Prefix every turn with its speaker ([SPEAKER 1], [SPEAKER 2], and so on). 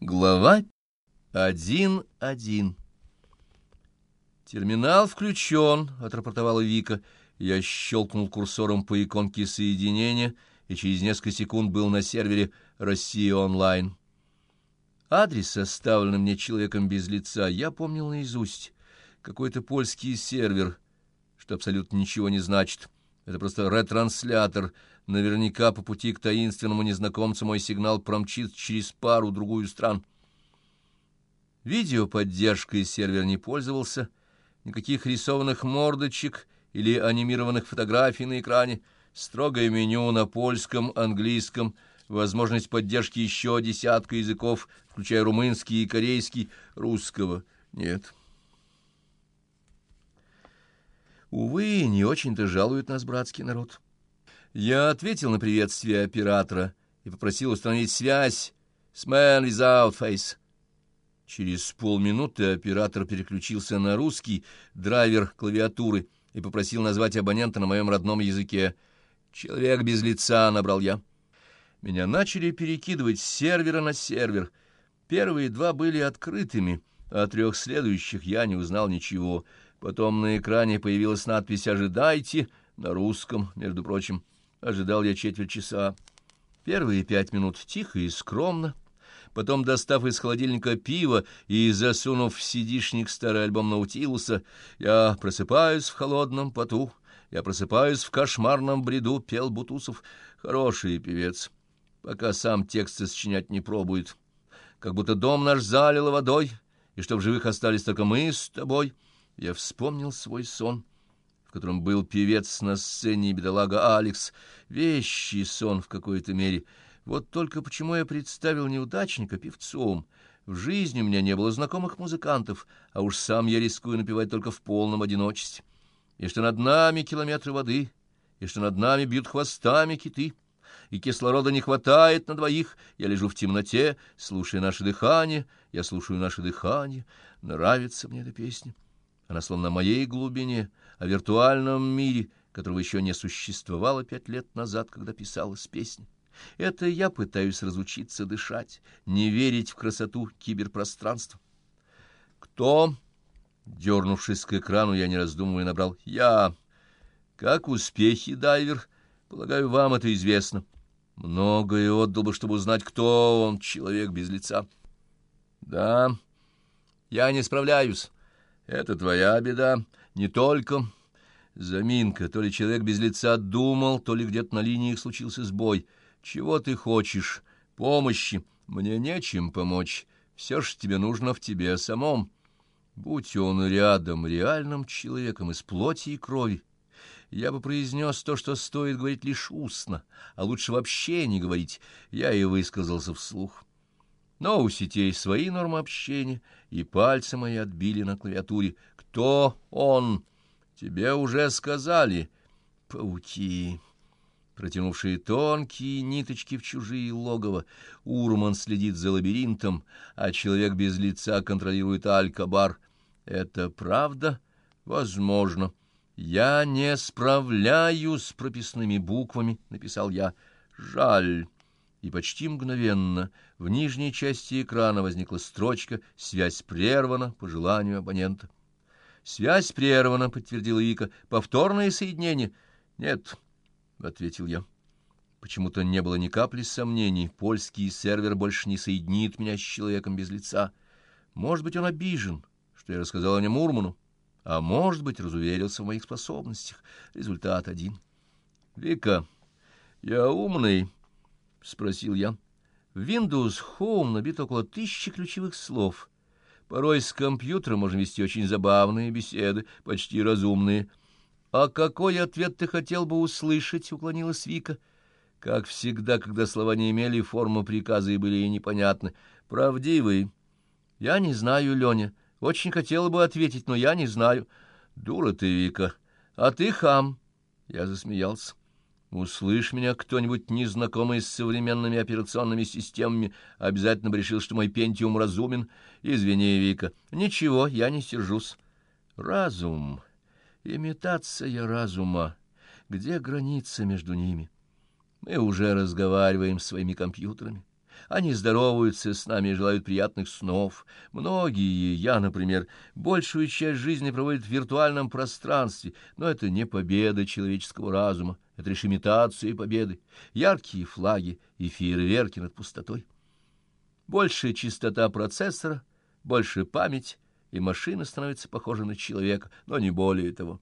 [SPEAKER 1] Глава 1.1 «Терминал включен», — отрапортовала Вика. Я щелкнул курсором по иконке соединения и через несколько секунд был на сервере «Россия онлайн». Адрес, оставленный мне человеком без лица, я помнил наизусть. Какой-то польский сервер, что абсолютно ничего не значит. Это просто ретранслятор. Наверняка по пути к таинственному незнакомцу мой сигнал промчит через пару-другую стран. Видеоподдержкой сервер не пользовался. Никаких рисованных мордочек или анимированных фотографий на экране. Строгое меню на польском, английском, возможность поддержки еще десятка языков, включая румынский и корейский, русского нет. Увы, не очень-то жалует нас братский народ. Я ответил на приветствие оператора и попросил установить связь с Man Without Face. Через полминуты оператор переключился на русский драйвер клавиатуры и попросил назвать абонента на моем родном языке. «Человек без лица», — набрал я. Меня начали перекидывать с сервера на сервер. Первые два были открытыми, а о трех следующих я не узнал ничего — Потом на экране появилась надпись «Ожидайте» на русском, между прочим. Ожидал я четверть часа. Первые пять минут тихо и скромно. Потом, достав из холодильника пиво и засунув в сидишник старый альбом Наутилуса, я просыпаюсь в холодном поту, я просыпаюсь в кошмарном бреду, пел Бутусов. Хороший певец, пока сам текст сочинять не пробует. Как будто дом наш залило водой, и что живых остались только мы с тобой — я вспомнил свой сон, в котором был певец на сцене бедолага Алекс. Вещий сон в какой-то мере. Вот только почему я представил неудачника певцом. В жизни у меня не было знакомых музыкантов, а уж сам я рискую напевать только в полном одиночестве. И что над нами километры воды, и что над нами бьют хвостами киты, и кислорода не хватает на двоих. Я лежу в темноте, слушая наше дыхание, я слушаю наше дыхание. Нравится мне эта песня. Она словно моей глубине, о виртуальном мире, которого еще не существовало пять лет назад, когда писалась песня. Это я пытаюсь разучиться дышать, не верить в красоту киберпространства. Кто? Дернувшись к экрану, я не раздумывая набрал. Я. Как успехи, дайвер? Полагаю, вам это известно. Многое отдал бы, чтобы узнать, кто он, человек без лица. Да, я не справляюсь. Это твоя беда, не только. Заминка, то ли человек без лица думал, то ли где-то на линии случился сбой. Чего ты хочешь? Помощи? Мне нечем помочь. Все, что тебе нужно, в тебе самом. Будь он рядом, реальным человеком из плоти и крови, я бы произнес то, что стоит говорить лишь устно, а лучше вообще не говорить. Я и высказался вслух. Но у сетей свои нормы общения, и пальцы мои отбили на клавиатуре. «Кто он?» «Тебе уже сказали». «Пауки» протянувшие тонкие ниточки в чужие логово. Урман следит за лабиринтом, а человек без лица контролирует Аль-Кабар. Это правда? Возможно. Я не справляюсь с прописными буквами, — написал я. Жаль и почти мгновенно в нижней части экрана возникла строчка «Связь прервана по желанию абонента». «Связь прервана», — подтвердила Вика. «Повторное соединение». «Нет», — ответил я. Почему-то не было ни капли сомнений. Польский сервер больше не соединит меня с человеком без лица. Может быть, он обижен, что я рассказал о нем Урману, а может быть, разуверился в моих способностях. Результат один. «Вика, я умный». — спросил я. Windows Home набито около тысячи ключевых слов. Порой с компьютера можно вести очень забавные беседы, почти разумные. — А какой ответ ты хотел бы услышать? — уклонилась Вика. Как всегда, когда слова не имели формы приказа и были ей непонятны. — Правдивый. — Я не знаю, Леня. Очень хотела бы ответить, но я не знаю. — Дура ты, Вика. А ты хам. Я засмеялся. Услышь меня кто-нибудь незнакомый с современными операционными системами, обязательно бы решил, что мой пентиум разумен. Извини, Вика. Ничего, я не сержусь. Разум. Имитация разума. Где граница между ними? Мы уже разговариваем с своими компьютерами. Они здороваются с нами и желают приятных снов. Многие, я, например, большую часть жизни проводят в виртуальном пространстве, но это не победа человеческого разума, это лишь имитация победы, яркие флаги и фейерверки над пустотой. Большая частота процессора, больше память, и машина становится похожа на человека, но не более того.